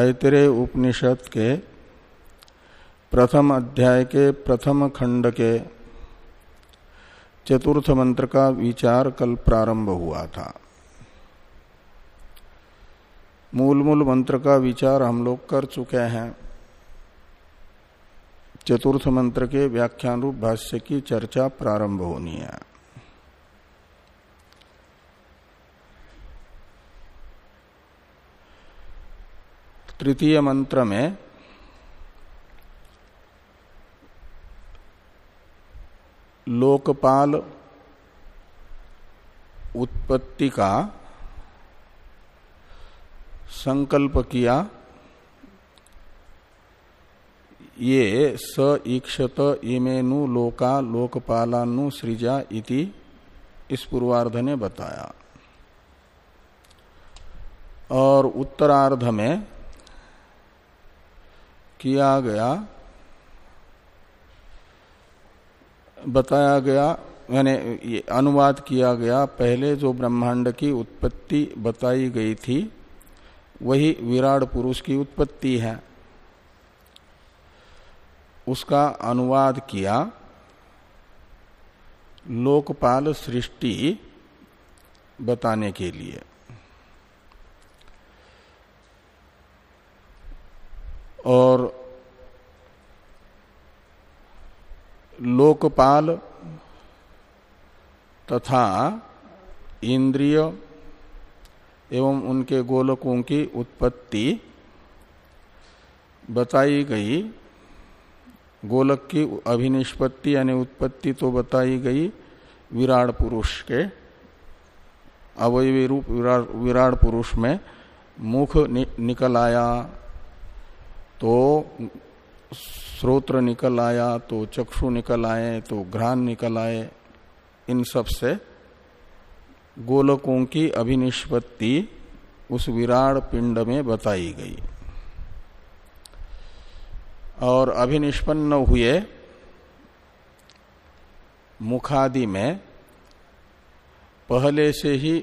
ऐतरे उपनिषद के प्रथम अध्याय के प्रथम खंड के चतुर्थ मंत्र का विचार कल प्रारंभ हुआ था। मूल मूल मंत्र का विचार हम लोग कर चुके हैं। चतुर्थ मंत्र के व्याख्यान रूप भाष्य की चर्चा प्रारंभ होनी है। तृतीय मंत्र में लोकपाल उत्पत्ति का संकल्प किया। ये स ईक्षत इमेनु लोका लोकपालानु सृजा इति इस पूर्वार्ध ने बताया। और उत्तरार्ध में किया गया। बताया गया मैंने अनुवाद किया गया। पहले जो ब्रह्मांड की उत्पत्ति बताई गई थी, वही विराट पुरुष की उत्पत्ति है। उसका अनुवाद किया लोकपाल सृष्टि बताने के लिए। और लोकपाल तथा इंद्रिय एवं उनके गोलकों की उत्पत्ति बताई गई। गोलक की अभिनिष्पत्ति यानी उत्पत्ति तो बताई गई विराट पुरुष के। अवयवी रूप विराट पुरुष में मुख नि, निकल आया। तो श्रोत्र निकल आया तो चक्षु निकल आए तो घ्राण निकल आए, इन सबसे गोलकों की अभिनिष्पत्ति उस विराट पिंड में बताई गई। और अभिनिष्पन्न हुए मुखादि में पहले से ही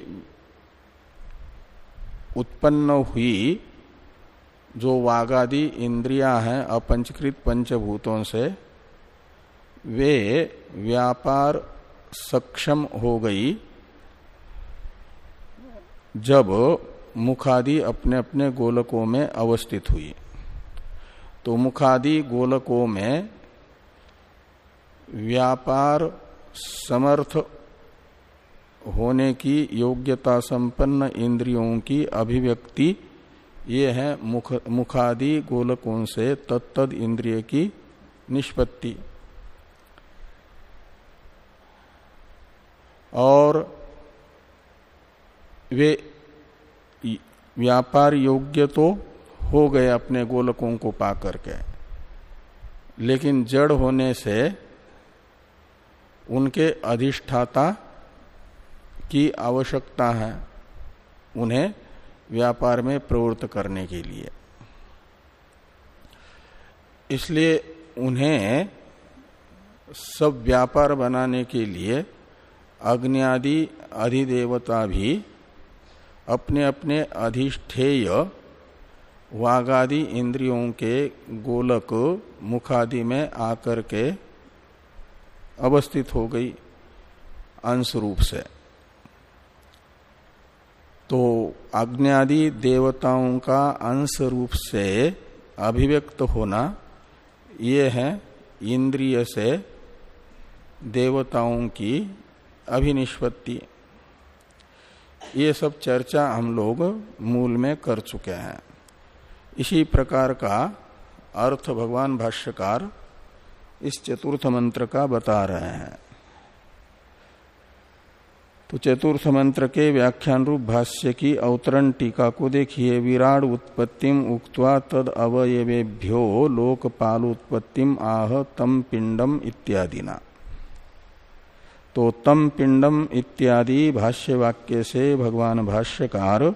उत्पन्न हुई जो वागादि इंद्रिया हैं, अपंचकृत पंचभूतों से, वे व्यापार सक्षम हो गई जब मुखादि अपने अपने गोलकों में अवस्थित हुई। तो मुखादि गोलकों में व्यापार समर्थ होने की योग्यता संपन्न इंद्रियों की अभिव्यक्ति ये है मुख, मुखादि गोलकों से तत्तद इंद्रिय की निष्पत्ति। और वे व्यापार योग्य तो हो गए अपने गोलकों को पा करके लेकिन जड़ होने से उनके अधिष्ठाता की आवश्यकता है, उन्हें व्यापार में प्रवृत्त करने के लिए। इसलिए उन्हें सब व्यापार बनाने के लिए अग्नि अधिदेवता भी अपने अपने अधिष्ठेय वागादि इंद्रियों के गोलक मुखादि में आकर के अवस्थित हो गई अंश रूप से। तो अग्नि देवताओं का अंश रूप से अभिव्यक्त होना ये है इंद्रिय से देवताओं की अभिनिष्पत्ति। ये सब चर्चा हम लोग मूल में कर चुके हैं। इसी प्रकार का अर्थ भगवान भाष्यकार इस चतुर्थ मंत्र का बता रहे हैं। तो चतुर्थ मंत्र के व्याख्यान रूप भाष्य की अवतरण टीका को देखिए। विराट उत्पत्तिम उक्त्वा तद अवयवेभ्यो लोकपालोत्पत्तिम आह तम पिंडम इत्यादि ना तो तम पिंडम इत्यादि भाष्य वाक्य से भगवान भाष्यकार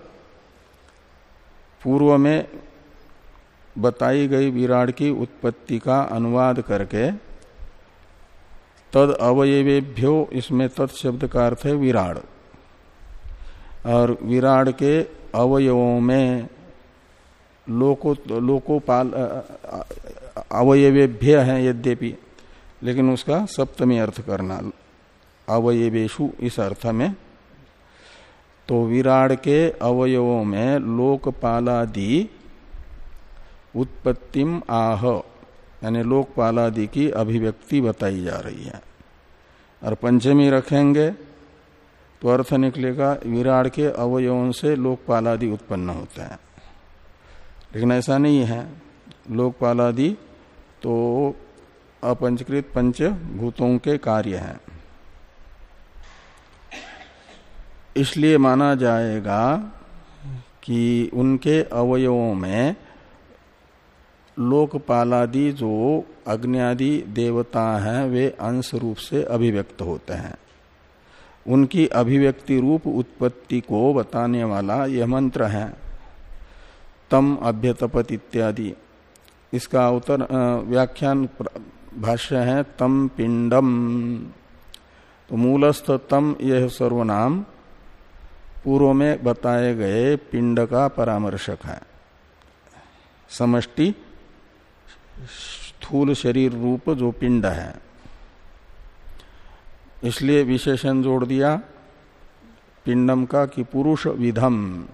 पूर्व में बताई गई विराट की उत्पत्ति का अनुवाद करके तद अवयवेभ्यो, इसमें तत्शब्द का अर्थ है विराड। और विराड के अवयवों में लोको, लोकोपाल अवयवेभ्य है यद्यपि, लेकिन उसका सप्तमी अर्थ करना अवयवेशु इस अर्थ में। तो विराड के अवयवों में लोकपालादि उत्पत्तिम आह। यानी लोकपालादि की अभिव्यक्ति बताई जा रही है। और पंचमी रखेंगे तो अर्थ निकलेगा, विराट के अवयवों से लोकपालादि उत्पन्न होते हैं। लेकिन ऐसा नहीं है। लोकपालादि तो अपंचकृत पंच भूतों के कार्य हैं। इसलिए माना जाएगा कि उनके अवयवों में लोकपालादि जो अग्नि देवता हैं, वे अंश रूप से अभिव्यक्त होते हैं। उनकी अभिव्यक्ति रूप उत्पत्ति को बताने वाला यह मंत्र है। तम अभ्यतपत इत्यादि। इसका अवतर व्याख्यान भाष्य है, तम पिंडम। तो मूलस्थ तम यह सर्वनाम पूर्व में बताए गए पिंड का परामर्शक है। समष्टि स्थूल शरीर रूप जो पिंड है। इसलिए विशेषण जोड़ दिया, पिंडम का कि पुरुष विधम,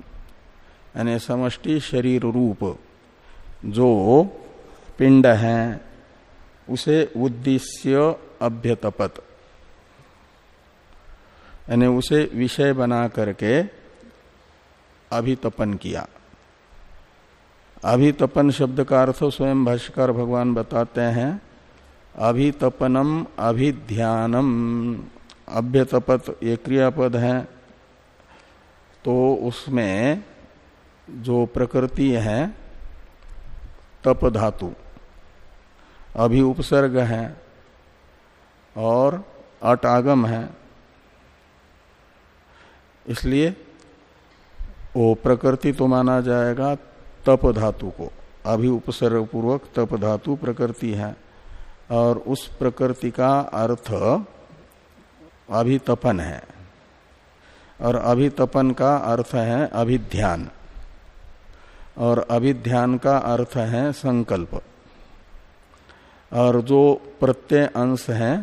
यानी समष्टि शरीर रूप जो पिंड है, उसे उद्देश्य अभ्यतपत, यानी उसे विषय बना करके अभितपन किया। अभितपन शब्द का अर्थ स्वयं भाष्कर भगवान बताते हैं। अभितपनम अभिध्यानम अभ्यतपत ये क्रियापद है। तो उसमें जो प्रकृति है, तप धातु, अभि उपसर्ग है और अट आगम है। इसलिए वो प्रकृति तो माना जाएगा तप धातु को। अभी उपसर्ग पूर्वक तप धातु प्रकृति है। और उस प्रकृति का अर्थ अभितपन है। और अभितपन का अर्थ है अभिध्यान। और अभिध्यान का अर्थ है संकल्प। और जो प्रत्यय अंश है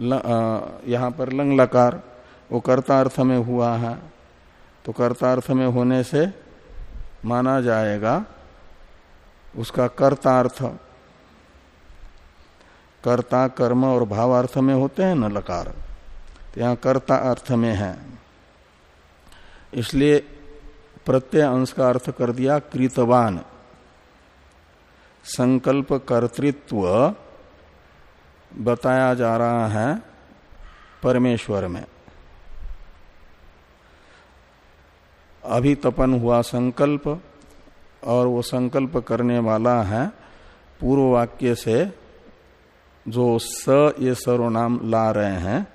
यहाँ पर लंग लकार वो कर्ता अर्थ में हुआ है। तो कर्तार्थ में होने से माना जाएगा, उसका कर्तार्थ। कर्ता कर्म और भावार्थ में होते हैं न लकार। तो यहाँ कर्ता अर्थ में है। इसलिए प्रत्यय अंश का अर्थ कर दिया कृतवान। संकल्प कर्तृत्व बताया जा रहा है परमेश्वर में। अभी तपन हुआ संकल्प, और वो संकल्प करने वाला है पूर्व वाक्य से, जो स ये सर्वनाम ला रहे हैं,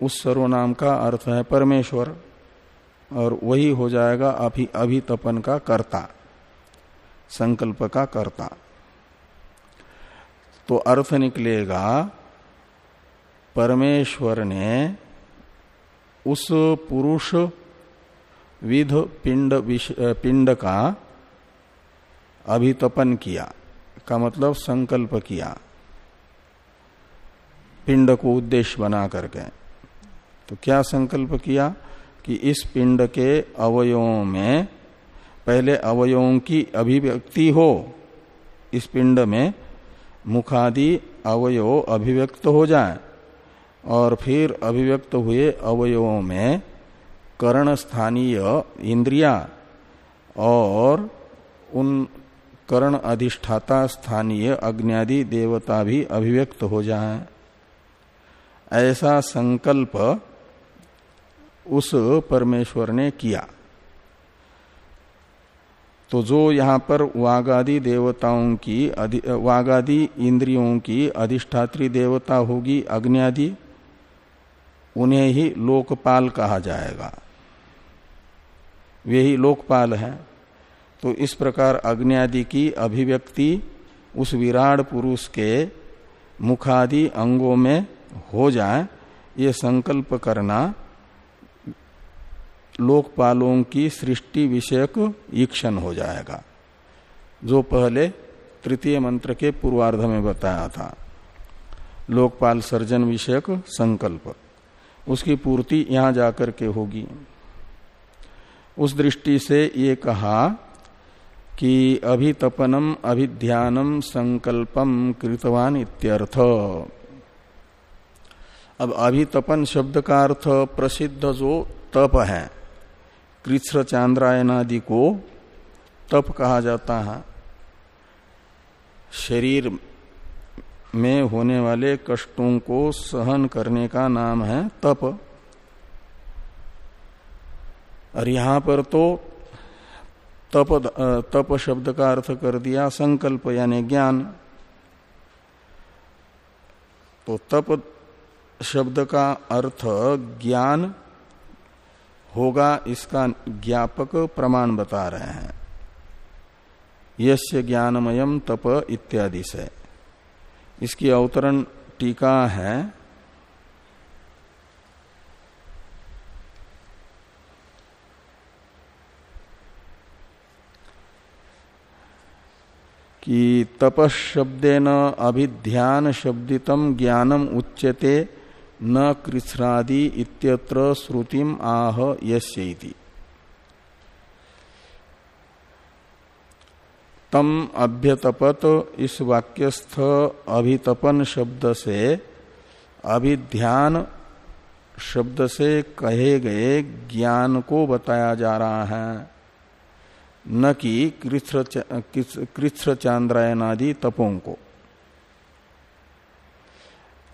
उस सर्वनाम का अर्थ है परमेश्वर, और वही हो जाएगा अभी अभी तपन का कर्ता, संकल्प का कर्ता। तो अर्थ निकलेगा, परमेश्वर ने उस पुरुष विध पिंड पिंड का अभितपन किया, का मतलब संकल्प किया, पिंड को उद्देश्य बना करके। तो क्या संकल्प किया कि इस पिंड के अवयवों में, पहले अवयवों की अभिव्यक्ति हो, इस पिंड में मुखादि अवयव अभिव्यक्त हो जाए, और फिर अभिव्यक्त हुए अवयवों में करण स्थानीय इंद्रिया और उन करण अधिष्ठाता स्थानीय अग्नि देवता भी अभिव्यक्त हो जाए। ऐसा संकल्प उस परमेश्वर ने किया। तो जो यहाँ पर वागादि देवताओं की वागादि इंद्रियों की अधिष्ठात्री देवता होगी अग्नि उन्हें ही लोकपाल कहा जाएगा। वे ही लोकपाल हैं। तो इस प्रकार अग्नि आदि की अभिव्यक्ति उस विराट पुरुष के मुखादि अंगों में हो जाए, ये संकल्प करना लोकपालों की सृष्टि विषयक ईक्षण हो जाएगा। जो पहले तृतीय मंत्र के पूर्वार्ध में बताया था, लोकपाल सर्जन विषयक संकल्प, उसकी पूर्ति यहाँ जाकर के होगी। उस दृष्टि से ये कहा कि अभितपनम, अभिध्यानम, संकल्पम कृतवान इत्यर्थ। अब अभितपन शब्द का अर्थ प्रसिद्ध जो तप है, कृष्ण चांद्रायनादि को तप कहा जाता है। शरीर में होने वाले कष्टों को सहन करने का नाम है तप। और यहाँ पर तो तप तप शब्द का अर्थ कर दिया, संकल्प यानी ज्ञान। तो तप शब्द का अर्थ ज्ञान होगा, इसका ज्ञापक प्रमाण बता रहे हैं। यश ज्ञानमयम तप इत्यादि से। इसकी अवतरण टीका है। कि तपशब्देन अभिध्यान शब्दितम ज्ञानम उच्यते, न कृष्णादि इत्यत्र श्रुतिम आह यस्यति। तम अभ्यतपत इस वाक्यस्थ अभितपन शब्द से अभिध्यान शब्द से कहे गए ज्ञान को बताया जा रहा है। न कि कृष्ण चांद्रायनादि तपों को।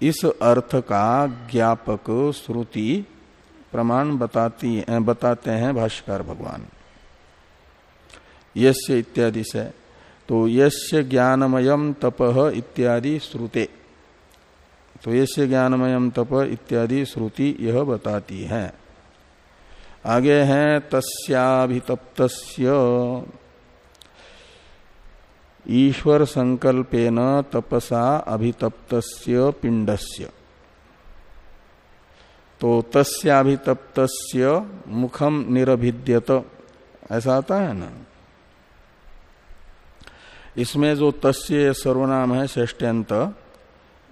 इस अर्थ का ज्ञापक श्रुति प्रमाण बताती है, बताते हैं भाष्कर भगवान। यस्य इत्यादि से तो यस्य ज्ञानमयम तप इत्यादि श्रुते। तो यस्य ज्ञानमयम तप इत्यादि श्रुति यह बताती है। आगे है तस्याभितप्त ईश्वर संकल्पेन तपसा अभितप्त पिंडस्य। तो तस्याभितप्त मुखम निरभिद्यत। ऐसा आता है ना? इसमें जो तस्य सर्वनाम है श्रेष्ठ्यंत,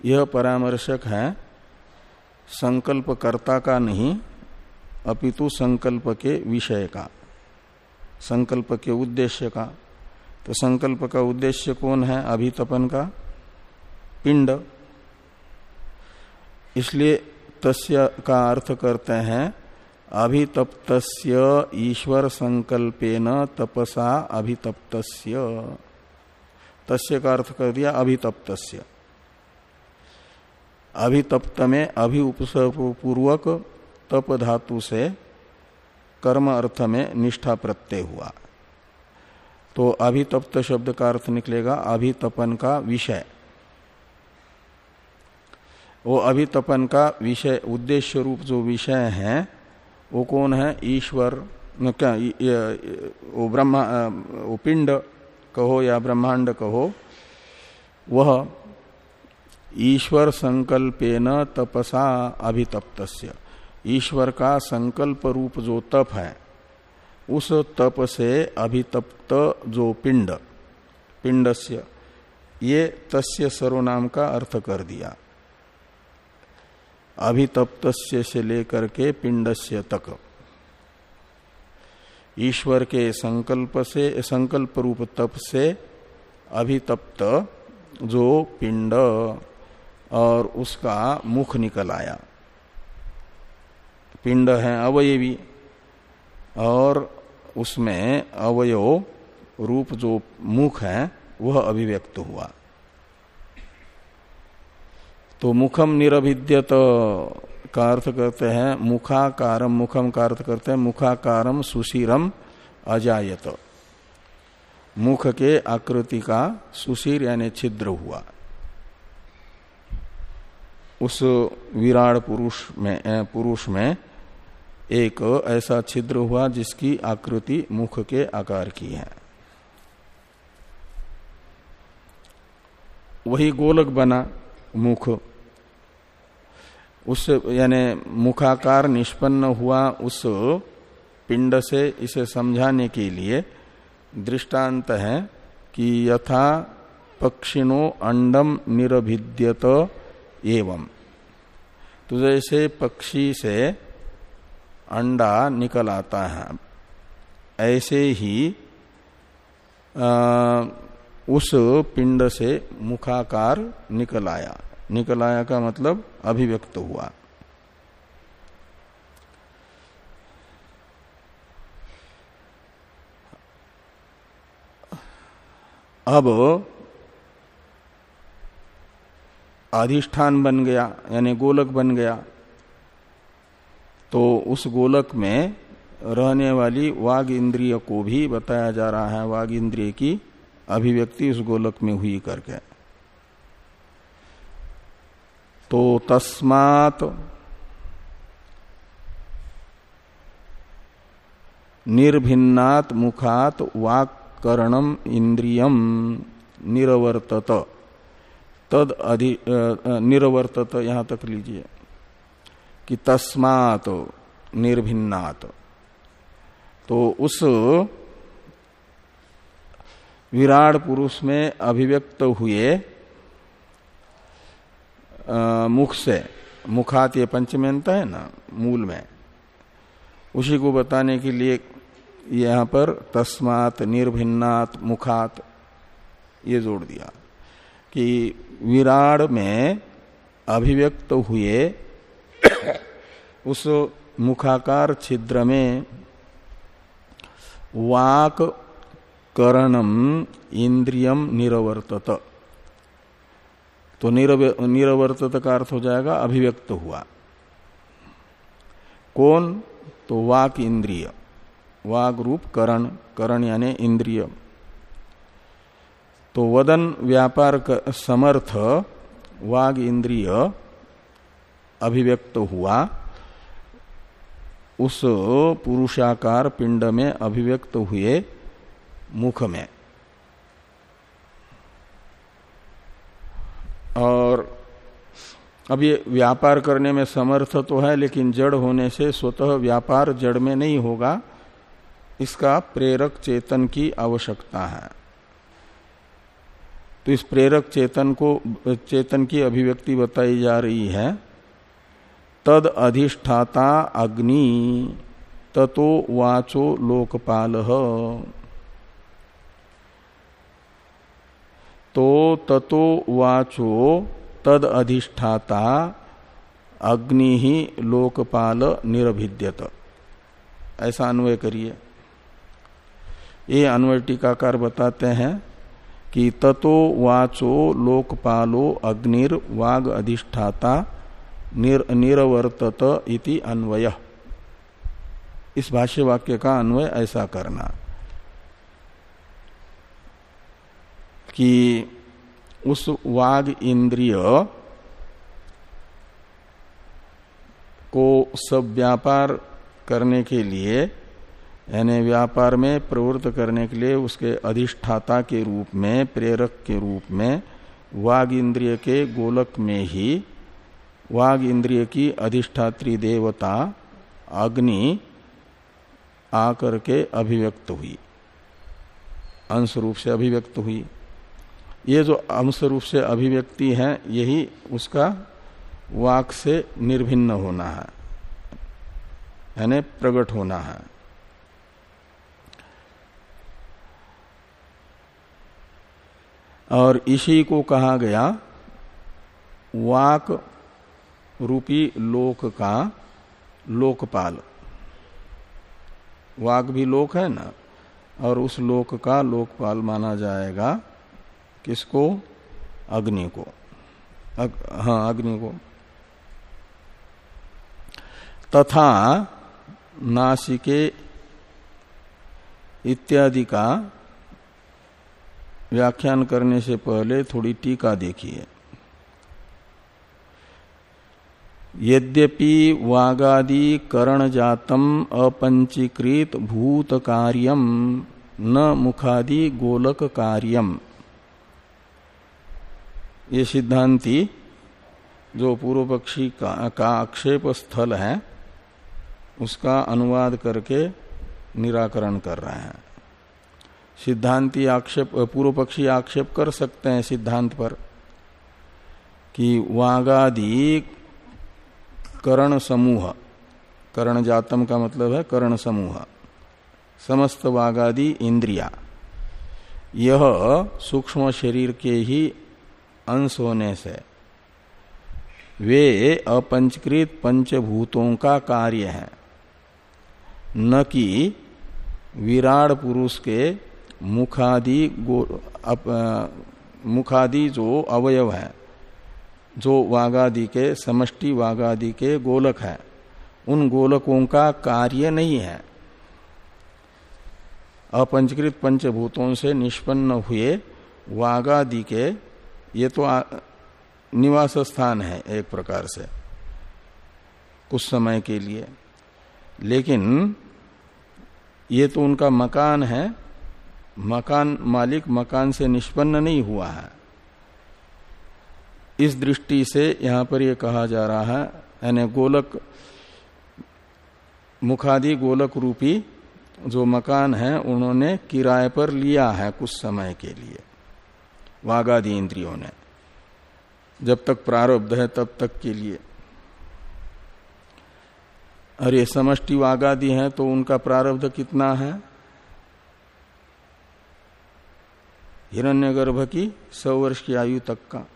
यह परामर्शक है। संकल्पकर्ता का नहीं अपितु संकल्प के विषय का संकल्प के उद्देश्य का तो संकल्प का उद्देश्य कौन है? अभितपन का पिंड। इसलिए तस्य का अर्थ करते हैं अभितप्त ईश्वर संकल्पेन तपसा अभितप्त तस्य का अर्थ कर दिया अभितप्त अभितप्त में अभि उपसर्गपूर्वक तप धातु से कर्म अर्थ में निष्ठा प्रत्यय हुआ। तो अभितप्त शब्द का अर्थ निकलेगा अभितपन का विषय। वो अभितपन का विषय, उद्देश्य रूप जो विषय है, वो कौन है? ईश्वर क्या वो ब्रह्मा, वो पिंड कहो या ब्रह्मांड कहो, वह ईश्वर संकल्पेन तपसा अभितप्त ईश्वर का संकल्प रूप जो तप है, उस तप से अभितप्त जो पिंड, पिंडस्य, ये तस्य सर्वनाम का अर्थ कर दिया। अभितप्त से लेकर के पिंडस्य तक। ईश्वर के संकल्प से, संकल्प रूप तप से अभितप्त जो पिंड, और उसका मुख निकल आया। पिंड है, अवयवी। और उसमें अवयव रूप जो मुख है, वह अभिव्यक्त हुआ। तो मुखम निरभिद्यत का अर्थ करते हैं, मुखाकारम, मुखम का अर्थ करते हैं, मुखाकारम सुशीरम अजायत। मुख के आकृति का सुशीर यानी छिद्र हुआ। उस विराट पुरुष में पुरुष में एक ऐसा छिद्र हुआ जिसकी आकृति मुख के आकार की है। वही गोलक बना मुख। उससे यानी मुखाकार निष्पन्न हुआ उस पिंड से इसे समझाने के लिए दृष्टांत है कि यथा पक्षिणो अंडम निरभिद्यत एवं। तो जैसे पक्षी से अंडा निकल आता है। ऐसे ही आ, उस पिंड से मुखाकार निकल आया निकल आया का मतलब अभिव्यक्त हुआ। अब अधिष्ठान बन गया यानी गोलक बन गया। तो उस गोलक में रहने वाली वाग इंद्रिय को भी बताया जा रहा है, वाग इंद्रिय की अभिव्यक्ति उस गोलक में हुई करके। तो तस्मात निर्भिन्नात मुखात वाक्करणम इंद्रियम निरवर्तत। तद अधि निरवर्तत, यहाँ तक लीजिए। कि तस्मात निर्भिन्नात। तो उस विराट पुरुष में अभिव्यक्त हुए आ, मुख से मुखात ये पंचमेंत है ना मूल में। उसी को बताने के लिए यहाँ पर तस्मात निर्भिन्नात मुखात ये जोड़ दिया कि विराड में अभिव्यक्त हुए उस मुखाकार छिद्र में वाक करणम इंद्रियम निरवर्तत। तो निरवर्तत का अर्थ हो जाएगा अभिव्यक्त हुआ। कौन? तो वाक इंद्रिय। वाग रूप करण। करण यानी इंद्रिय। तो वदन, व्यापार समर्थ, वाग इंद्रिय। अभिव्यक्त हुआ, उस पुरुषाकार पिंड में अभिव्यक्त हुए मुख में। और अब ये व्यापार करने में समर्थ तो है, लेकिन जड़ होने से स्वतः व्यापार जड़ में नहीं होगा। इसका प्रेरक चेतन की आवश्यकता है। तो इस प्रेरक चेतन को, चेतन की अभिव्यक्ति बताई जा रही है। तद अधिष्ठाता अग्नि, ततो वाचो लोकपाल। तो ततो वाचो तद अधिष्ठाता अग्नि ही लोकपाल निरभिद्यत। ऐसा अन्वय करिए। ये अन्वय टीकाकार बताते हैं कि ततो वाचो लोकपालो अग्निर्वाग अधिष्ठाता निर, निरवर्तत इति अन्वय। इस भाष्य वाक्य का अन्वय ऐसा करना। कि उस वाग इंद्रिय को सब व्यापार करने के लिए यानी व्यापार में प्रवृत्त करने के लिए उसके अधिष्ठाता के रूप में प्रेरक के रूप में वाग इंद्रिय के गोलक में ही वाग इंद्रिय की अधिष्ठात्री देवता अग्नि आकर के अभिव्यक्त हुई। अंश रूप से अभिव्यक्त हुई। ये जो अंश रूप से अभिव्यक्ति है, यही उसका वाक से निर्भिन्न होना है। यानी प्रकट होना है। और इसी को कहा गया वाक रूपी लोक का लोकपाल। वाक भी लोक है ना? और उस लोक का लोकपाल माना जाएगा किसको? अग्नि को। अग, हाँ अग्नि को। तथा नासिके इत्यादि का व्याख्यान करने से पहले थोड़ी टीका देखिए। यद्यपि वागादि करण जातम अपंचीकृत भूत कार्यम न मुखादि गोलक कार्यम ये सिद्धांति जो पूर्व पक्षी का, का आक्षेप स्थल है उसका अनुवाद करके निराकरण कर रहे हैं। सिद्धांति आक्षेप पूर्व पक्षी आक्षेप कर सकते हैं सिद्धांत पर कि वागादि करण समूह। करण जातम का मतलब है करण समूह। समस्त वागादि इंद्रिया। यह सूक्ष्म शरीर के ही अंश होने से वे अपंचकृत पंचभूतों का कार्य है। न कि विराट पुरुष के मुखादि मुखादि जो अवयव है। जो वागादि के समष्टि वागादि के गोलक है। उन गोलकों का कार्य नहीं है। अपंचकृत पंचभूतों से निष्पन्न हुए वागादि के ये तो आ, निवास स्थान है एक प्रकार से कुछ समय के लिए। लेकिन ये तो उनका मकान है। मकान मालिक मकान से निष्पन्न नहीं हुआ है। इस दृष्टि से यहाँ पर यह कहा जा रहा है, यानी गोलक मुखादि गोलक रूपी जो मकान है, उन्होंने किराए पर लिया है कुछ समय के लिए। वागादि इंद्रियों ने, जब तक प्रारब्ध है तब तक के लिए। और ये समष्टि वागादि है तो उनका प्रारब्ध कितना है? हिरण्यगर्भ की सौ वर्ष की आयु तक का।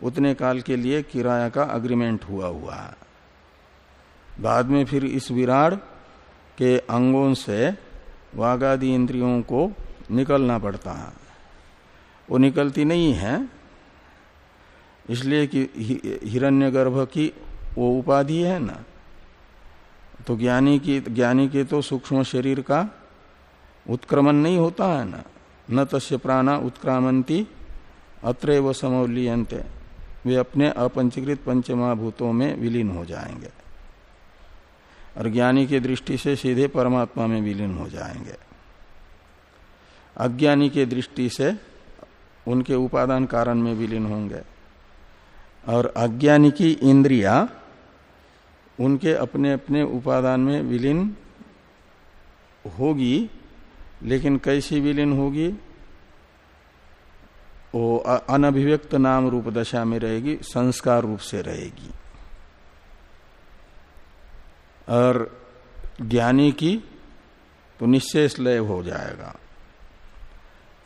उतने काल के लिए किराया का अग्रीमेंट हुआ हुआ। है बाद में फिर इस विराड के अंगों से वागादि इंद्रियों को निकलना पड़ता। है वो निकलती नहीं है, इसलिए कि हिरण्यगर्भ की वो उपाधि है ना। तो ज्ञानी की, ज्ञानी के तो सूक्ष्म शरीर का उत्क्रमण नहीं होता है ना। न तस्य प्राणा उत्क्रामंती अत्र व समौलियंते वे अपने अपंचीकृत पंचमाभूतों में विलीन हो जाएँगे और ज्ञानी की दृष्टि से सीधे परमात्मा में विलीन हो जाएँगे। अज्ञानी के दृष्टि से उनके उपादान कारण में विलीन होंगे और अज्ञानी की इंद्रिया उनके अपने अपने उपादान में विलीन होगी, लेकिन कैसी विलीन होगी? वो अनभिव्यक्त नाम रूप दशा में रहेगी, संस्कार रूप से रहेगी। और ज्ञानी की तो निश्चेष लय हो जाएगा।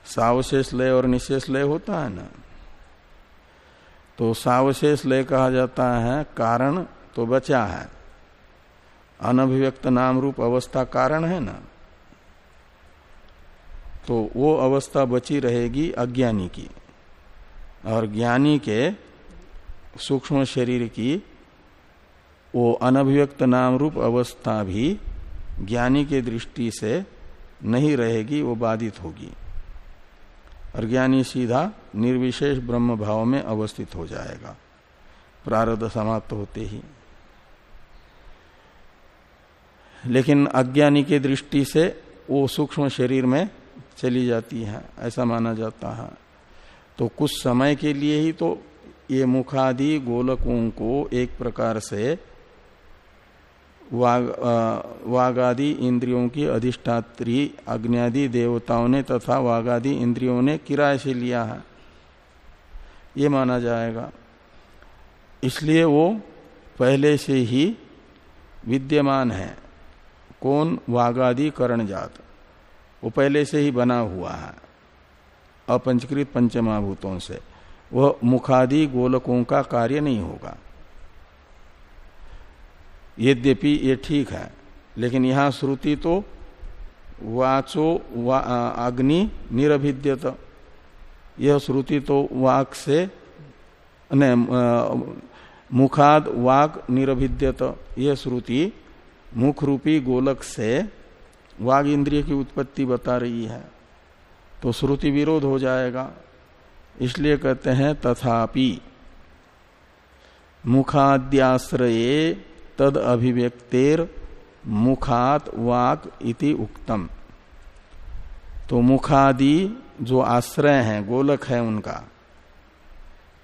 सावशेष लय और निशेष लय होता है ना? तो सावशेष लय कहा जाता है, कारण तो बचा है। अनभिव्यक्त नाम रूप अवस्था कारण है ना? तो वो अवस्था बची रहेगी अज्ञानी की। और ज्ञानी के सूक्ष्म शरीर की वो अनभिव्यक्त नाम रूप अवस्था भी ज्ञानी के दृष्टि से नहीं रहेगी, वो बाधित होगी। और ज्ञानी सीधा निर्विशेष ब्रह्म भाव में अवस्थित हो जाएगा। प्रारब्ध समाप्त होते ही। लेकिन अज्ञानी के दृष्टि से वो सूक्ष्म शरीर में चली जाती है, ऐसा माना जाता है। तो कुछ समय के लिए ही तो ये मुखादि गोलकों को एक प्रकार से वाग वागादि इंद्रियों की अधिष्ठात्री अग्नि देवताओं ने तथा वागादि इंद्रियों ने किराए से लिया है। ये माना जाएगा। इसलिए वो पहले से ही विद्यमान है। कौन? वागादि करण जात वो पहले से ही बना हुआ है। अपंचकृत पंचमाभूतों से। वह मुखादि गोलकों का कार्य नहीं होगा। यद्यपि ये ठीक है लेकिन यहाँ श्रुति तो वाचो वा, अग्नि निरभिद्यत। यह श्रुति तो वाक से न मुखाद वाक निरभिद्यत। यह श्रुति मुख रूपी गोलक से वाग इंद्रिय की उत्पत्ति बता रही है। तो श्रुति विरोध हो जाएगा। इसलिए कहते हैं, तथापि मुखाद्याश्रये तद अभिव्यक्तेर मुखात वाक इति उक्तम। तो मुखादि जो आश्रय है, गोलक है उनका,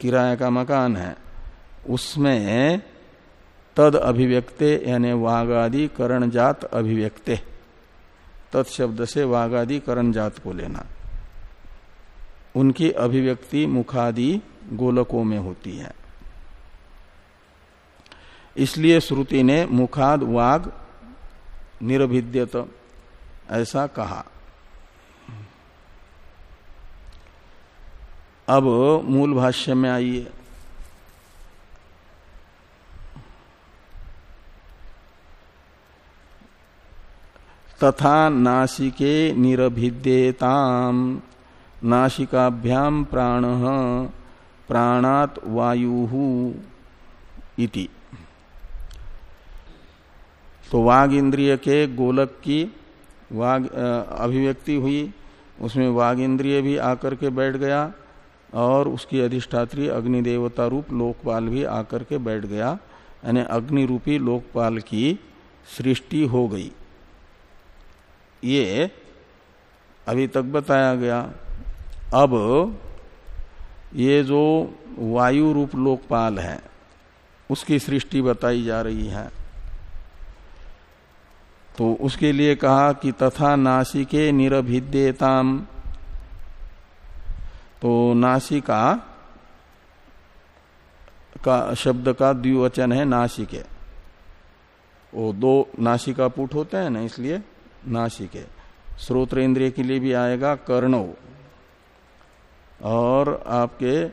किराए का मकान है, उसमें तद अभिव्यक्ते यानी वाघादि करण जात अभिव्यक्ते तत्शब्द से वाघादि करण जात को लेना। उनकी अभिव्यक्ति मुखादि गोलकों में होती है। इसलिए श्रुति ने मुखाद वाग निरभिद्यत ऐसा कहा। अब मूल भाष्य में आइए। तथा नासिके निरभिद्येताम नासिकाभ्याम प्राण प्राणात वायु इति। तो वाग इंद्रिय के गोलक की वाग अभिव्यक्ति हुई, उसमें वाग इंद्रिय भी आकर के बैठ गया और उसकी अधिष्ठात्री अग्निदेवता रूप लोकपाल भी आकर के बैठ गया, यानी अग्नि रूपी लोकपाल की सृष्टि हो गई। ये अभी तक बताया गया। अब ये जो वायु रूप लोकपाल है, उसकी सृष्टि बताई जा रही है। तो उसके लिए कहा कि तथा नासिके निरभिद्यताम। तो नासिका का शब्द का द्विवचन है नासिके। वो दो नासिका पुट होते हैं ना, इसलिए नासिके। श्रोत्र इंद्रिय के लिए भी आएगा कर्णो। और आपके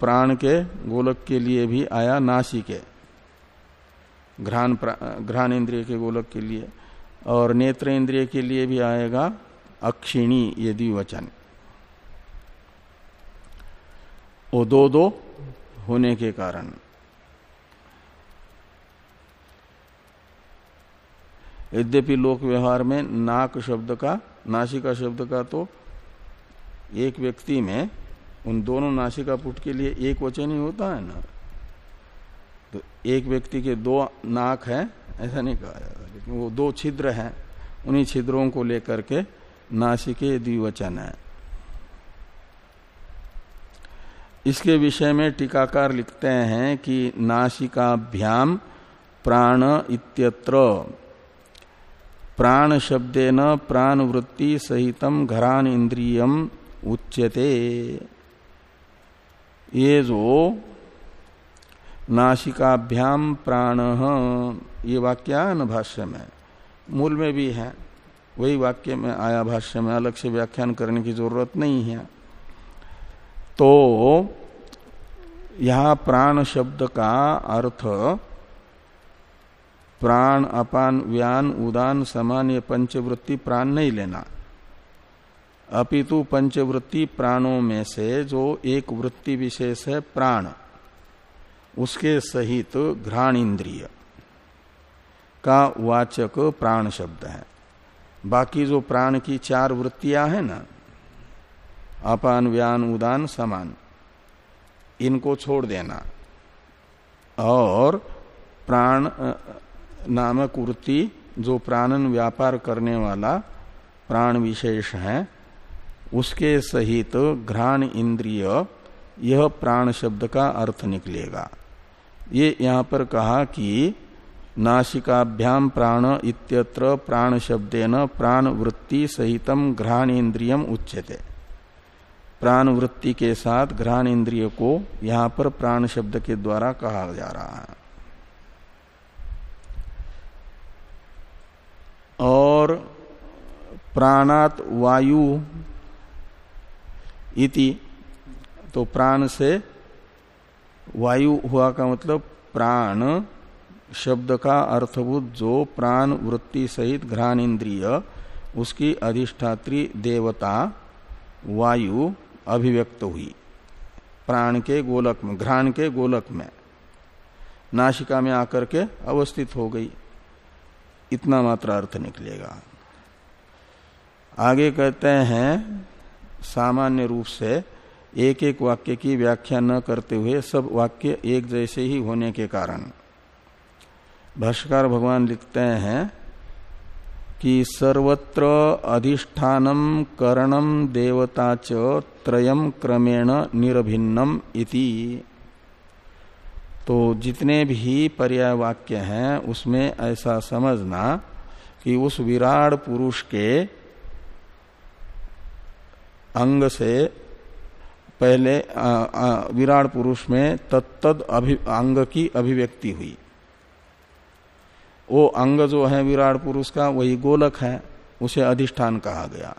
प्राण के, गोलक के लिए भी आया नासिके घ्राण घ्राण इंद्रिय के गोलक के लिए। और नेत्र इंद्रिय के लिए भी आएगा अक्षिणी यदि वचन वो दो दो होने के कारण। यद्यपि लोक व्यवहार में नाक शब्द का, नासिका शब्द का तो एक व्यक्ति में उन दोनों नासिका पुट के लिए एक वचन ही होता है ना? तो एक व्यक्ति के दो नाक है, ऐसा नहीं कहा जाता, लेकिन वो दो छिद्र हैं, उन्हीं छिद्रों को लेकर के नासिके द्विवचन है। इसके विषय में टीकाकार लिखते हैं कि नासिकाभ्याम प्राण इत्यत्र, प्राण शब्देन प्राण वृत्ति सहितम घरान इंद्रियम उच्यते। ये जो नासिकाभ्याम प्राण, ये वाक्य है न भाष्य में? मूल में भी है। वही वाक्य में आया भाष्य में, अलग से व्याख्यान करने की ज़रूरत नहीं है। तो यहाँ प्राण शब्द का अर्थ, प्राण, अपान, व्यान, उदान समान ये पंचवृत्ति, प्राण नहीं लेना। अपितु पंचवृत्ति प्राणों में से जो एक वृत्ति विशेष है प्राण, उसके सहित घ्राण इंद्रिय का वाचक प्राण शब्द है। बाकी जो प्राण की चार वृत्तियाँ हैं ना, अपान, व्यान, उदान, समान, इनको छोड़ देना। और प्राण नामक वृत्ति जो प्राणन व्यापार करने वाला प्राण विशेष है उसके सहित घ्राण इंद्रिय, यह प्राण शब्द का अर्थ निकलेगा। ये यहाँ पर कहा कि नासिकाभ्याम प्राण इत्यत्र प्राण शब्देन प्राण वृत्ति सहितम घ्राण इंद्रियम उच्यते। प्राण वृत्ति के साथ घ्राण इंद्रिय को यहाँ पर प्राण शब्द के द्वारा कहा जा रहा है। और प्राणात वायु इति। तो प्राण से वायु हुआ का मतलब प्राण, शब्द का अर्थभूत जो प्राण वृत्ति सहित घ्राण इंद्रिय उसकी अधिष्ठात्री देवता, वायु अभिव्यक्त हुई। प्राण के गोलक में, घ्राण के गोलक में। नाशिका में आकर के अवस्थित हो गई। इतना मात्र अर्थ निकलेगा। आगे कहते हैं सामान्य रूप से एक एक वाक्य की व्याख्या न करते हुए सब वाक्य एक जैसे ही होने के कारण। भाष्कर भगवान लिखते हैं कि सर्वत्र अधिष्ठानम करणम देवता च त्रयम क्रमेण निरभिन्नम इति। तो जितने भी पर्याय वाक्य हैं, उसमें ऐसा समझना कि उस विराट पुरुष के अंग से पहले विराट पुरुष में तत्तद अंग की अभिव्यक्ति हुई। वो अंग जो है विराट पुरुष का, वही गोलक है, उसे अधिष्ठान कहा गया।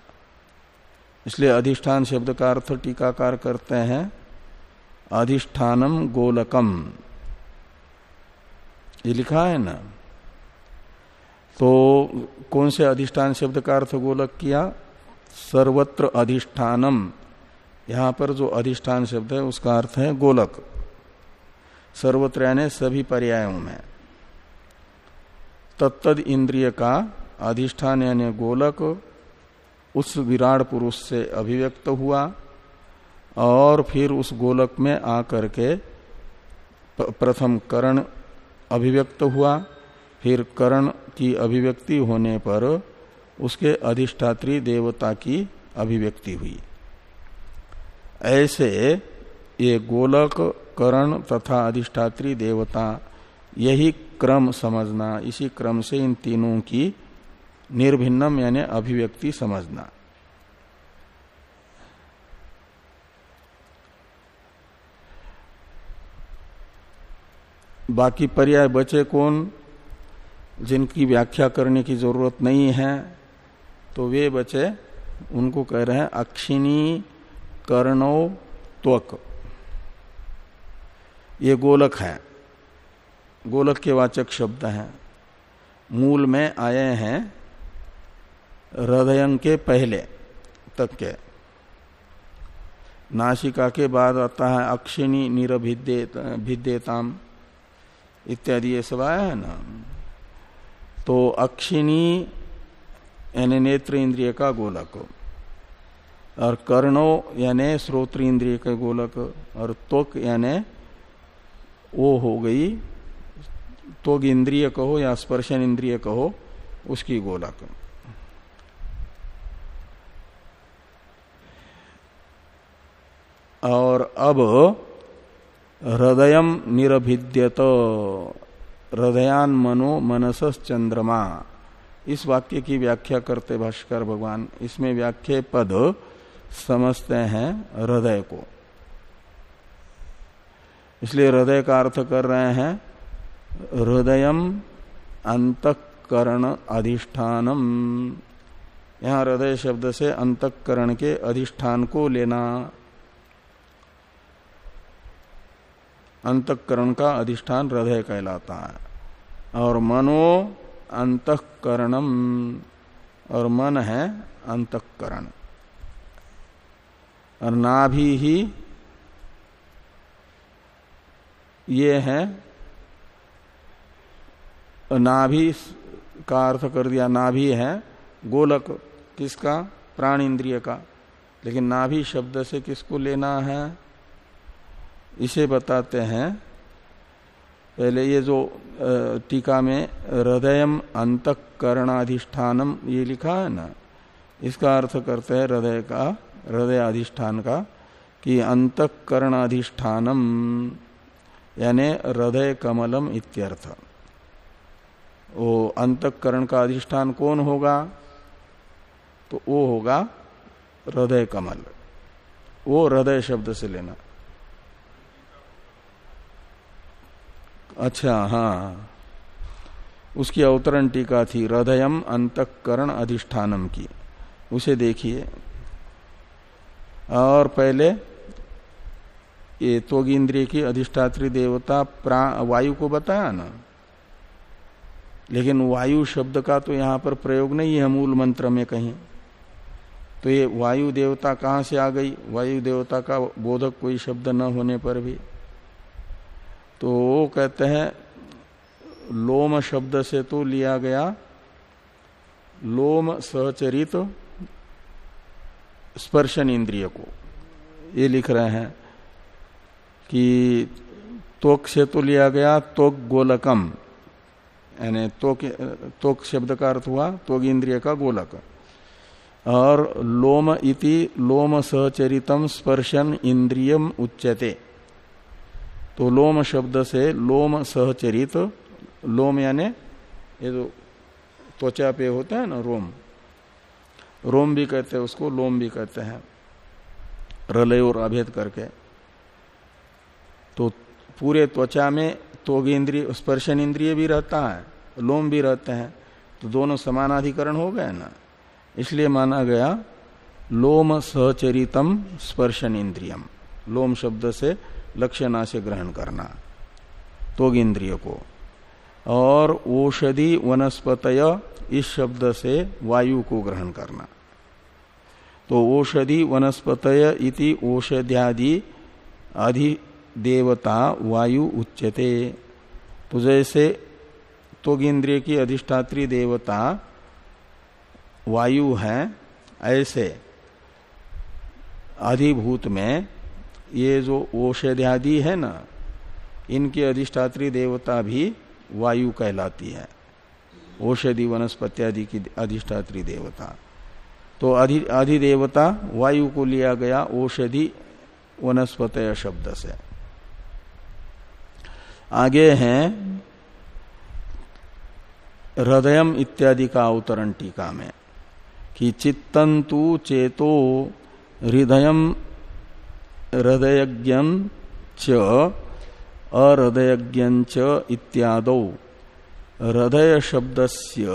इसलिए अधिष्ठान शब्द का अर्थ टीकाकार करते हैं, अधिष्ठानम गोलकम। ये लिखा है ना? तो कौन से अधिष्ठान शब्द का अर्थ गोलक किया? सर्वत्र अधिष्ठानम। यहाँ पर जो अधिष्ठान शब्द है, उसका अर्थ है गोलक। सर्वत्र यानी सभी पर्यायों में। तत्द इंद्रिय का अधिष्ठान यानी गोलक, उस विराट पुरुष से अभिव्यक्त हुआ और फिर उस गोलक में आकर के प्रथम करण अभिव्यक्त हुआ। फिर करण की अभिव्यक्ति होने पर उसके अधिष्ठात्री देवता की अभिव्यक्ति हुई। ऐसे ये गोलक, करण तथा अधिष्ठात्री देवता, यही क्रम समझना, इसी क्रम से इन तीनों की निर्भिन्नम यानी अभिव्यक्ति समझना। बाकी पर्याय बचे कौन? जिनकी व्याख्या करने की ज़रूरत नहीं है। तो वे बचे, उनको कह रहे हैं, अक्षिणी कर्णो त्वक। ये गोलक है। गोलक के वाचक शब्द हैं। मूल में आए हैं हृदय के पहले तक के। नासिका के बाद आता है अक्षिणी निरभिद्यताम इत्यादि ये सब आया है ना? तो अक्षिणी यानी नेत्र इंद्रिय का गोलक। और कर्णो यानी श्रोत्र इंद्रिय का गोलक। और त्वक यानी वो हो गई त्वग इंद्रिय कहो या स्पर्शन इंद्रिय कहो, उसकी गोलक। और अब हृदय निरभिद्यत, हृदयान मनो मनस चंद्रमा इस वाक्य की व्याख्या करते भाष्कर भगवान। इसमें व्याख्या पद समझते हैं हृदय को। इसलिए हृदय का अर्थ कर रहे हैं हृदय अंतकरण अधिष्ठानम। यहाँ हृदय शब्द से अंतकरण के अधिष्ठान को लेना। अंतकरण का अधिष्ठान हृदय कहलाता है। और मनो अंतकरणम, और मन है अंतकरण। और नाभि ही ये है, नाभि का अर्थ कर दिया, नाभि है गोलक, किसका? प्राण इंद्रिय का। लेकिन नाभि शब्द से किसको लेना है? इसे बताते हैं पहले ये जो टीका में हृदयम अंतकरणाधिष्ठानम ये लिखा है ना, इसका अर्थ करते हैं हृदय का, हृदय अधिष्ठान का, कि अंतकरणाधिष्ठानम, यानी हृदय कमलम इत्यर्थ। वो अंतकरण का अधिष्ठान कौन होगा? तो वो होगा हृदय कमल। वो हृदय शब्द से लेना। अच्छा हाँ। उसकी अवतरण टीका थी, हृदयम अंतकरण अधिष्ठानम की। उसे देखिए। और पहले, ये त्वग इंद्रिय की अधिष्ठात्री देवता प्रा, वायु को बताया ना। लेकिन वायु शब्द का तो यहाँ पर प्रयोग नहीं है मूल मंत्र में कहीं। तो ये वायु देवता कहाँ से आ गई? वायु देवता का बोधक कोई शब्द न होने पर भी। तो वो कहते हैं, लोम शब्द से तो लिया गया, लोम सहचरित स्पर्शन इंद्रिय को। ये लिख रहे हैं कि तोक से तो लिया गया तोक गोलकम, यानी तोक तोक शब्द का अर्थ हुआ तोक इंद्रिय का गोलक। और लोम इति, लोम सहचरितम स्पर्शन इंद्रियम उच्यते। तो लोम शब्द से लोम सहचरित तो लोम यानी ये जो त्वचा पे होता है ना, रोम। रोम भी कहते हैं उसको, लोम भी कहते हैं। रलय और अभेद करके। तो पूरे त्वचा में तो इंद्रिय स्पर्शन इंद्रिय भी रहता है, लोम भी रहते हैं। तो दोनों समानाधिकरण हो गए ना। इसलिए माना गया, लोम सहचरितम स्पर्शन इंद्रियम लोम शब्द से लक्ष्यना से ग्रहण करना तो इंद्रिय को। और औषधि वनस्पतय इस शब्द से वायु को ग्रहण करना। तो औषधि वनस्पतय इति औषध्यादि अधिदेवता वायु उच्यते। तो जैसे तोगिंद्रिय की अधिष्ठात्री देवता वायु है, ऐसे अधिभूत में ये जो औषध्यादि है ना, इनकी अधिष्ठात्री देवता भी वायु कहलाती है। औषधि वनस्पत्यादि की अधिष्ठात्री देवता। तो अधि, अधिदेवता वायु को लिया गया औषधि वनस्पत शब्द से। आगे हैं, हृदयम इत्यादि का अवतरण टीका में, कि चित्तंतु चेतो हृदय हृदयज्ञ च अहृदयज्ञ इत्यादौ। हृदय शब्दस्य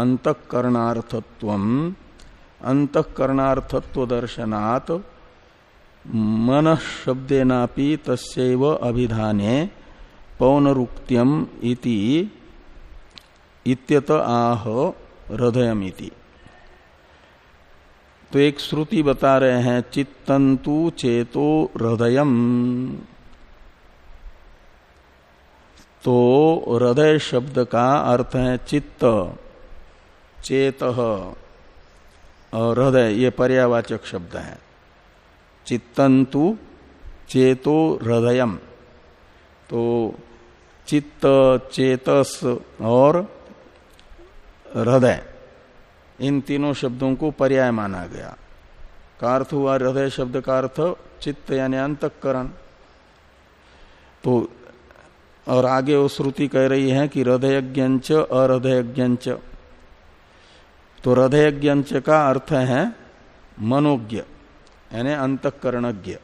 अंतकरणार्थत्व अंतकरणार्थत्व दर्शनात् मन शब्देनापि तस्व अभिधाने पौनरुक्त्यम इति इत्यत आह हृदयमिति तो एक श्रुति बता रहे हैं चित्तंतु चेतो हृदय तो हृदय शब्द का अर्थ है चित्त, चेत और हृदय, ये पर्यावाचक शब्द है। चित्तंतु चेतो हृदय तो चित्त, चेतस और हृदय। इन तीनों शब्दों को पर्याय माना गया। का अर्थ हुआ हृदय शब्द का अर्थ चित्त यानी अंतकरण। तो और आगे वो श्रुति कह रही है कि हृदयज्ञ अहृदयज्ञ तो हृदयज्ञ का अर्थ है मनोज्ञ, यानी अंतकरणज्ञ।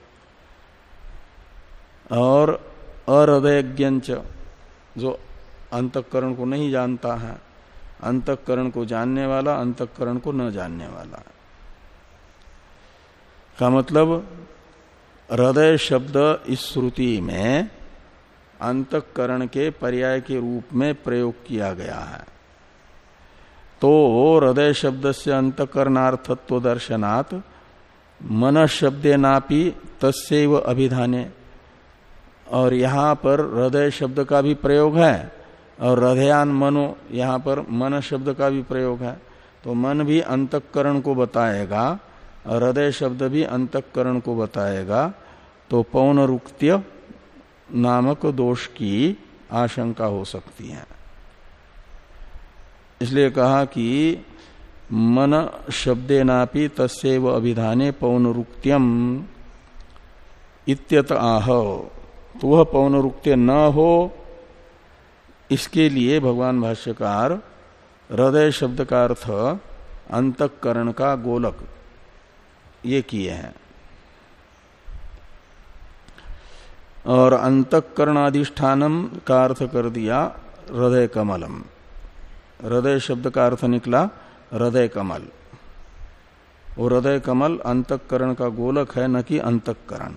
और अहृदयज्ञ जो अंतकरण को नहीं जानता है अंतकरण को जानने वाला, अंतकरण को न जानने वाला। का मतलब हृदय शब्द इस श्रुति में अंतकरण के पर्याय के रूप में प्रयोग किया गया है। तो हृदय शब्द से अंतकरणार्थत्व दर्शनात्, मन शब्दे नापी तस्व अभिधाने। और यहाँ पर हृदय शब्द का भी प्रयोग है। और हृदयान मनो, यहाँ पर मन शब्द का भी प्रयोग है। तो मन भी अंतकरण को बताएगा और हृदय शब्द भी अंतकरण को बताएगा। तो पौनरुक्त्य नामक दोष की आशंका हो सकती है। इसलिए कहा कि मन शब्देनापि तस्व अभिधाने पौनरुक्त्यम इत्यत आह। तो वह पौनरुक्त्य न हो इसके लिए भगवान भाष्यकार हृदय शब्द का अर्थ अंतकरण का गोलक ये किए हैं। और अंतकरणाधिष्ठानम का अर्थ कर दिया हृदय कमलम। हृदय शब्द का अर्थ निकला हृदय कमल। और हृदय कमल अंतकरण का गोलक है, न कि अंतकरण।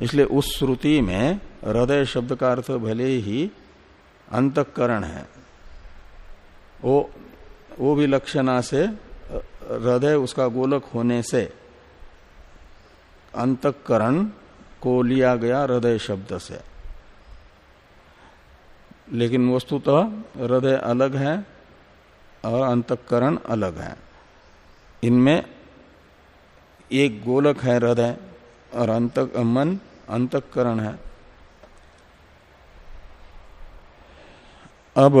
इसलिए उस श्रुति में हृदय शब्द का अर्थ भले ही अंतकरण है। वो वो भी लक्षणा से, हृदय उसका गोलक होने से अंतकरण को लिया गया हृदय शब्द से। लेकिन वस्तुतः हृदय अलग है और अंतकरण अलग है। इनमें एक गोलक है हृदय और अंत मन अंतकरण है। अब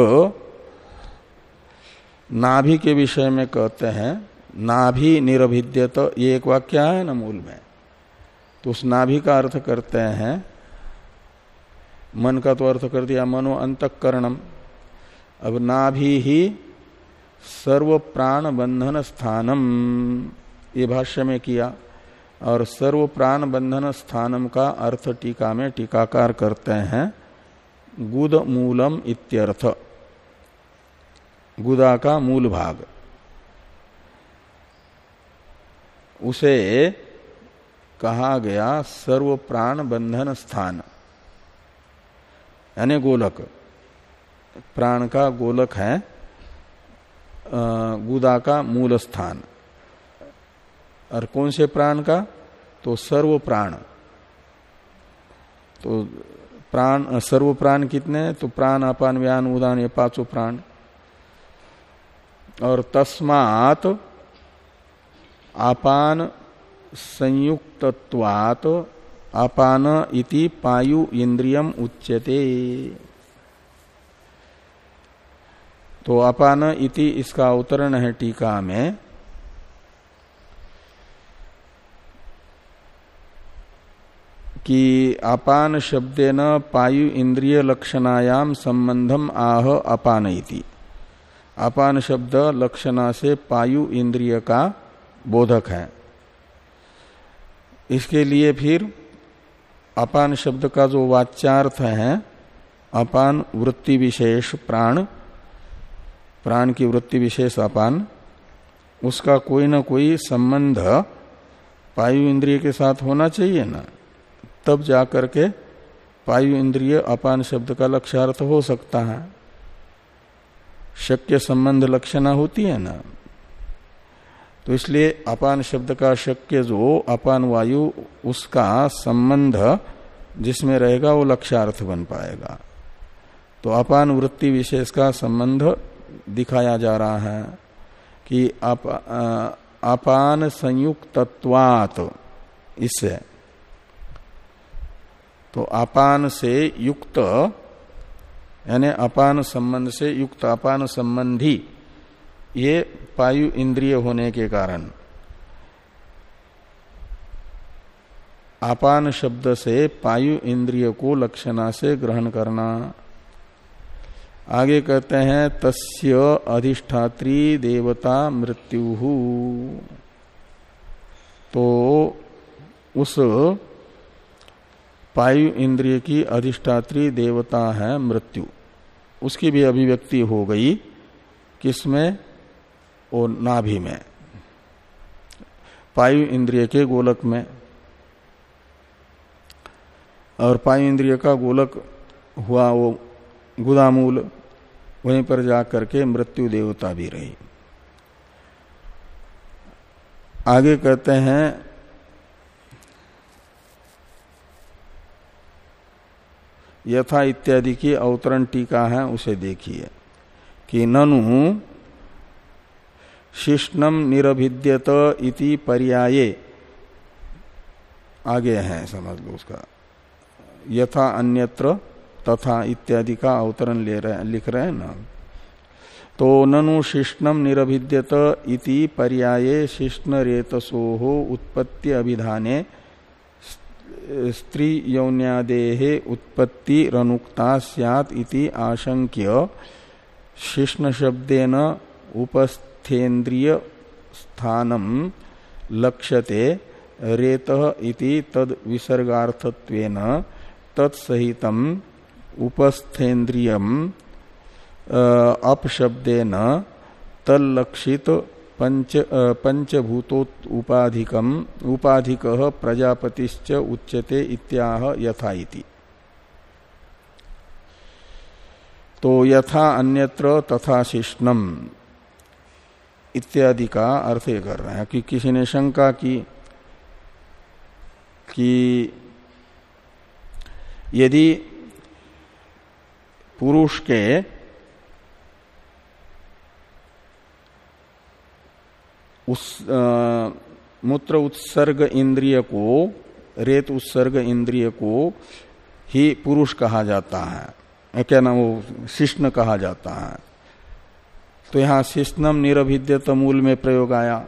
नाभि के विषय में कहते हैं, नाभि निरभिद्यत, ये एक वाक्य है ना मूल में। तो उस नाभि का अर्थ करते हैं, मन का तो अर्थ कर दिया मनो अंतकरणम। अब नाभि ही सर्व प्राण बंधन स्थानम, ये भाष्य में किया। और सर्व प्राण बंधन स्थानम का अर्थ टीका में टीकाकार करते हैं। गुद मूलम इत्यर्थ। गुदा का मूल भाग। उसे कहा गया सर्व प्राण बंधन स्थान यानी गोलक। प्राण का गोलक है गुदा का मूल स्थान और कौन से प्राण का? तो सर्व प्राण तो प्राण सर्व प्राण कितने तो प्राण, अपान, व्यान, उदान, ये पाँचों प्राण। और तस्मात आपान संयुक्तत्वात आपान इति पायु इंद्रियम उच्यते। तो अपान इति इसका अवतरण है टीका में। कि अपान शब्देन पायु इंद्रिय लक्षणायाम संबंधम आह अपान अपान शब्द लक्षणा से पायु इंद्रिय का बोधक है। इसके लिए फिर अपान शब्द का जो वाच्यार्थ है, अपान वृत्ति विशेष प्राण प्राण की वृत्ति विशेष अपान, उसका कोई ना कोई संबंध पायु इंद्रिय के साथ होना चाहिए ना? तब जाकर के पायु इंद्रिय अपान शब्द का लक्ष्यार्थ हो सकता है। शक्य संबंध लक्षणा होती है ना। तो इसलिए अपान शब्द का शक्य जो अपान वायु, उसका संबंध जिसमें रहेगा वो लक्ष्यार्थ बन पाएगा। तो अपान वृत्ति विशेष का संबंध दिखाया जा रहा है कि अपान संयुक्तत्वात, इससे तो अपान से युक्त, यानी अपान संबंध से युक्त, अपान संबंधी, ये पायु इंद्रिय होने के कारण। आपान शब्द से पायु इंद्रिय को लक्षणा से ग्रहण करना। आगे कहते हैं, तस्य अधिष्ठात्री देवता मृत्यु। तो उस पायु इंद्रिय की अधिष्ठात्री देवता है मृत्यु। उसकी भी अभिव्यक्ति हो गई किसमें? और नाभि में। पायु इंद्रिय के गोलक में। और पायु इंद्रिय का गोलक हुआ वो गुदामूल, वहीं पर जाकर के मृत्यु देवता भी रही। आगे कहते हैं यथा इत्यादि की अवतरण टीका है, उसे देखिए। कि ननु शिष्णम निरभिद्यत इति पर्याये। आगे है, समझ लो उसका। यथा अन्यत्र तथा इत्यादि का अवतरण ले रहे, लिख रहे हैं ना। तो ननु शिष्णम निरभिद्यत इति पर्याये शिष्ण रेतसो उत्पत्ति अभिधाने स्त्री यौन्यादेहे उत्पत्ति रनुक्ता सैत इति आशंक्य शिष्ण शब्देन उपस्थ स्थेन्द्रिय स्थानम लक्ष्यते रेत इति तद विसर्गार्थत्वेन तत्सहितम उपस्थेन्द्रियम अपशब्देन तल्लक्षित पंच पंचभूतोत उपाधिकम उपाधिक प्रजापतिश्च उच्यते इत्याह यथा इति। तो यथा अन्यत्र तथा शिष्णम इत्यादि का अर्थ ये कर रहे हैं, कि किसी ने शंका की, कि यदि पुरुष के उस आ, मूत्र उत्सर्ग इंद्रिय को रेत उत्सर्ग इंद्रिय को ही पुरुष कहा जाता है। क्या नाम वो शिष्ण कहा जाता है। तो यहाँ शिष्णम निरभिद्यत मूल में प्रयोग आया।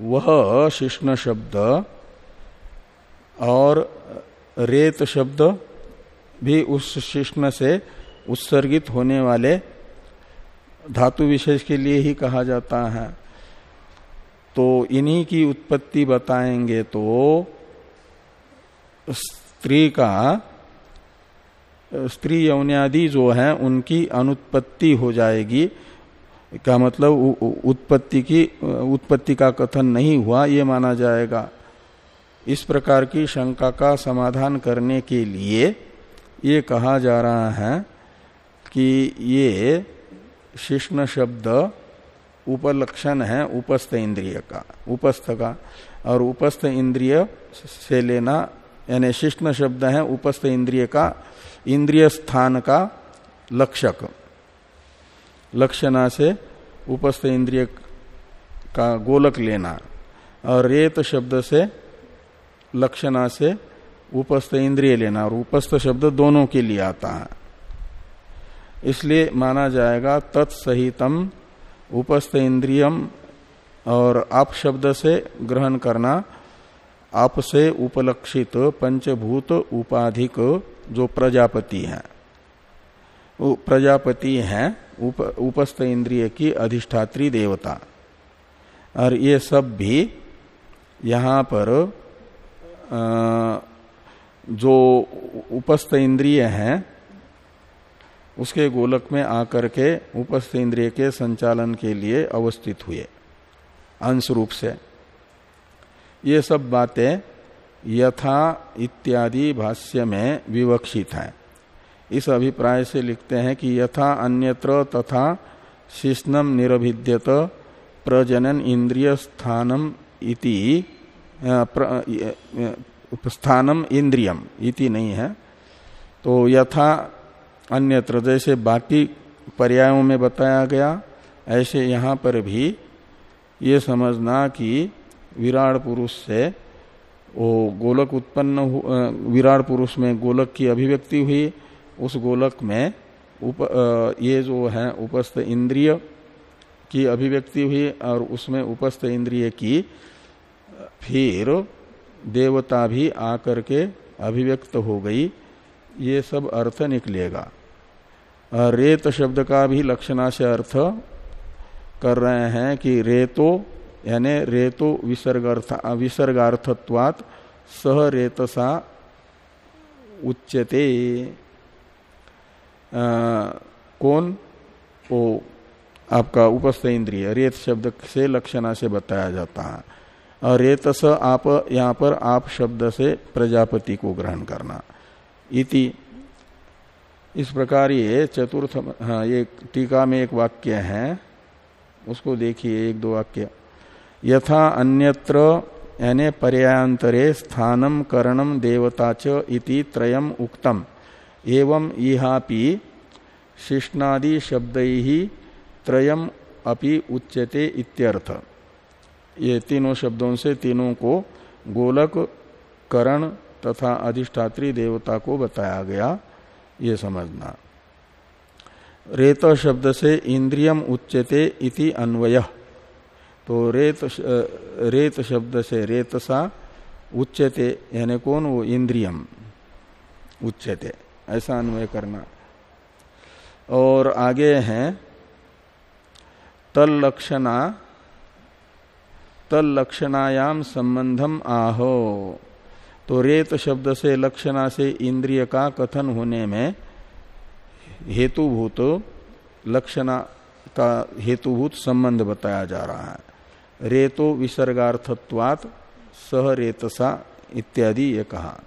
वह शिष्ण शब्द और रेत शब्द भी उस शिष्ण से उत्सर्गित होने वाले धातु विशेष के लिए ही कहा जाता है। तो इन्हीं की उत्पत्ति बताएँगे तो स्त्री का, स्त्री यौनियादि जो है, उनकी अनुत्पत्ति हो जाएगी। का मतलब? उत्पत्ति की, उत्पत्ति का कथन नहीं हुआ, ये माना जाएगा। इस प्रकार की शंका का समाधान करने के लिए ये कहा जा रहा है कि ये शिष्ण शब्द उपलक्षण है उपस्थ इंद्रिय का, उपस्थ का। और उपस्थ इंद्रिय से लेना, यानी शिष्ण शब्द है उपस्थ इंद्रिय का, इंद्रिय स्थान का लक्षक। लक्षणा से उपस्थ इंद्रिय का गोलक लेना। और रेत शब्द से लक्षणा से उपस्थ इंद्रिय लेना। और उपस्थ शब्द दोनों के लिए आता है। इसलिए माना जाएगा तत्सहितम उपस्थ इंद्रियम और आप शब्द से ग्रहण करना आप से उपलक्षित पंचभूत उपाधिक जो प्रजापति है। प्रजापति है उप, उपस्थ इंद्रिय की अधिष्ठात्री देवता। और ये सब भी यहाँ पर आ, जो उपस्थ इंद्रिय है उसके गोलक में आकर के उपस्थ इंद्रिय के संचालन के लिए अवस्थित हुए। अंश रूप से। ये सब बातें यथा इत्यादि भाष्य में विवक्षित हैं। इस अभिप्राय से लिखते हैं कि यथा अन्यत्र तथा शिष्णम निरभिद्यत प्रजनन इंद्रिय स्थानम इति स्थानम इंद्रियम इति नहीं है। तो यथा अन्यत्र जैसे बाकी पर्यायों में बताया गया ऐसे यहाँ पर भी ये समझना कि विराट पुरुष से वो गोलक उत्पन्न विराट पुरुष में गोलक की अभिव्यक्ति हुई उस गोलक में उप, ये जो है उपस्थ इंद्रिय की अभिव्यक्ति हुई और उसमें उपस्थ इंद्रिय की फिर देवता भी आकर के अभिव्यक्त हो गई ये सब अर्थ निकलेगा। रेत शब्द का भी लक्षणा से अर्थ कर रहे हैं कि रेतो, यानी रेतो विसर्गार्थ, विसर्गार्थत्वात सह रेतसा उच्यते। कौन? वो आपका उपस्थ इंद्रिय, रेत शब्द से लक्षणा से बताया जाता है। और रेतस आप, यहाँ पर आप शब्द से प्रजापति को ग्रहण करना। इति इस प्रकार ये चतुर्थ हाँ ये टीका में एक वाक्य है। उसको देखिए, एक दो वाक्य। यथा अन्यत्र, यानी पर्यांतरे स्थानम करणम देवता च इति त्रयम उक्तम। एवं इहापि शिष्णादि शब्द ही त्रयम अपि उच्यते इत्यर्थ। ये तीनों शब्दों से तीनों को गोलक, करण तथा अधिष्ठात्री देवता को बताया गया। ये समझना। रेत शब्द से इंद्रियम उच्चते इति अन्वय। तो रेत रेत शब्द से रेतसा उच्चते यानी कौन? वो इंद्रियम उच्चते ऐसा अन्वय करना। और आगे हैं तल लक्षणा तल लक्षणायाम संबंधम आहो। तो रेत शब्द से, लक्षणा से, इंद्रिय का कथन होने में हेतुभूत, लक्षणा का हेतुभूत संबंध बताया जा रहा है। रेतो विसर्गार्थत्वात, सह रेतसा इत्यादि ये कहा।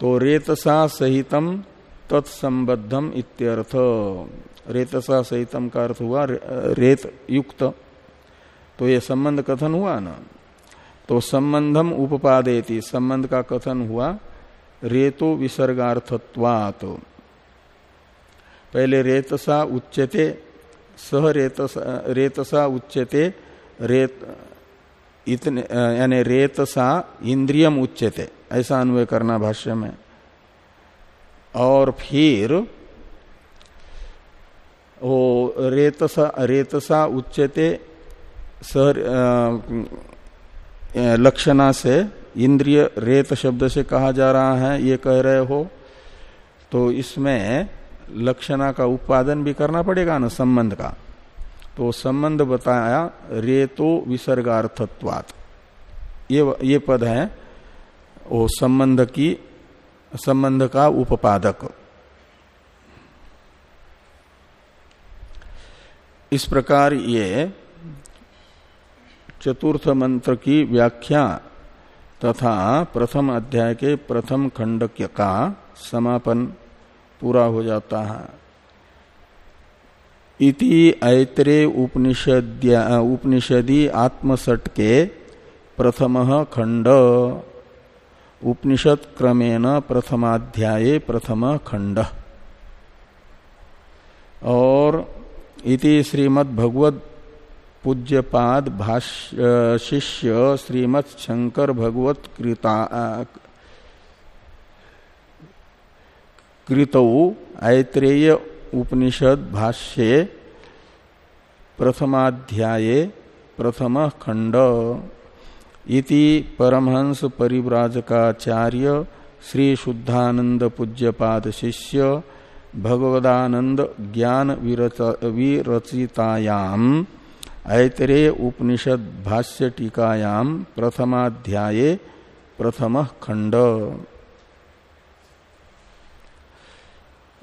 तो रेतसा सहितम तत्संबद्धम इत्यर्थ। रेतसा सहितम का अर्थ हुआ रेत युक्त। तो ये संबंध कथन हुआ ना? तो संबंधम उपपादेति, संबंध का कथन हुआ, रेतो विसर्गार्थत्वात। पहले रेतसा उच्चते सह रेतसा रेतसा उच्चते रेत, इतने यानी रेतसा इंद्रियम उच्चते ऐसा अन्वय करना भाष्य में। और फिर वो रेतसा रेतसा उच्चते सह लक्षणा से, इंद्रिय रेत शब्द से कहा जा रहा है, ये कह रहे हो। तो इसमें लक्षणा का उत्पादन भी करना पड़ेगा ना, संबंध का। तो संबंध बताया, रेतो विसर्गार्थत्वात। ये ये पद है, वो संबंध की, संबंध का उपपादक। इस प्रकार ये चतुर्थ मंत्र की व्याख्या तथा प्रथम अध्याय के प्रथम खंड का समापन पूरा हो जाता है। इति ऐत्रे उपनिषदी आत्मसट के प्रथम खंड। उपनिषद क्रमेण प्रथमाध्याय प्रथम खंड। और इति श्रीमद भगवत पूज्यपाद भाष्य शिष्य श्रीमद शंकर भगवत कृता कृतौ ऐत्रेय उपनिषद भाष्ये प्रथमाध्याये प्रथम खंड इति परमहंस परिव्राजकाचार्य श्री शुद्धानंद पूज्यपाद शिष्य भगवदानंद ज्ञान विरचितायाम ऐतरे उपनिषद भाष्य टीकायाम प्रथमाध्याये प्रथम खंड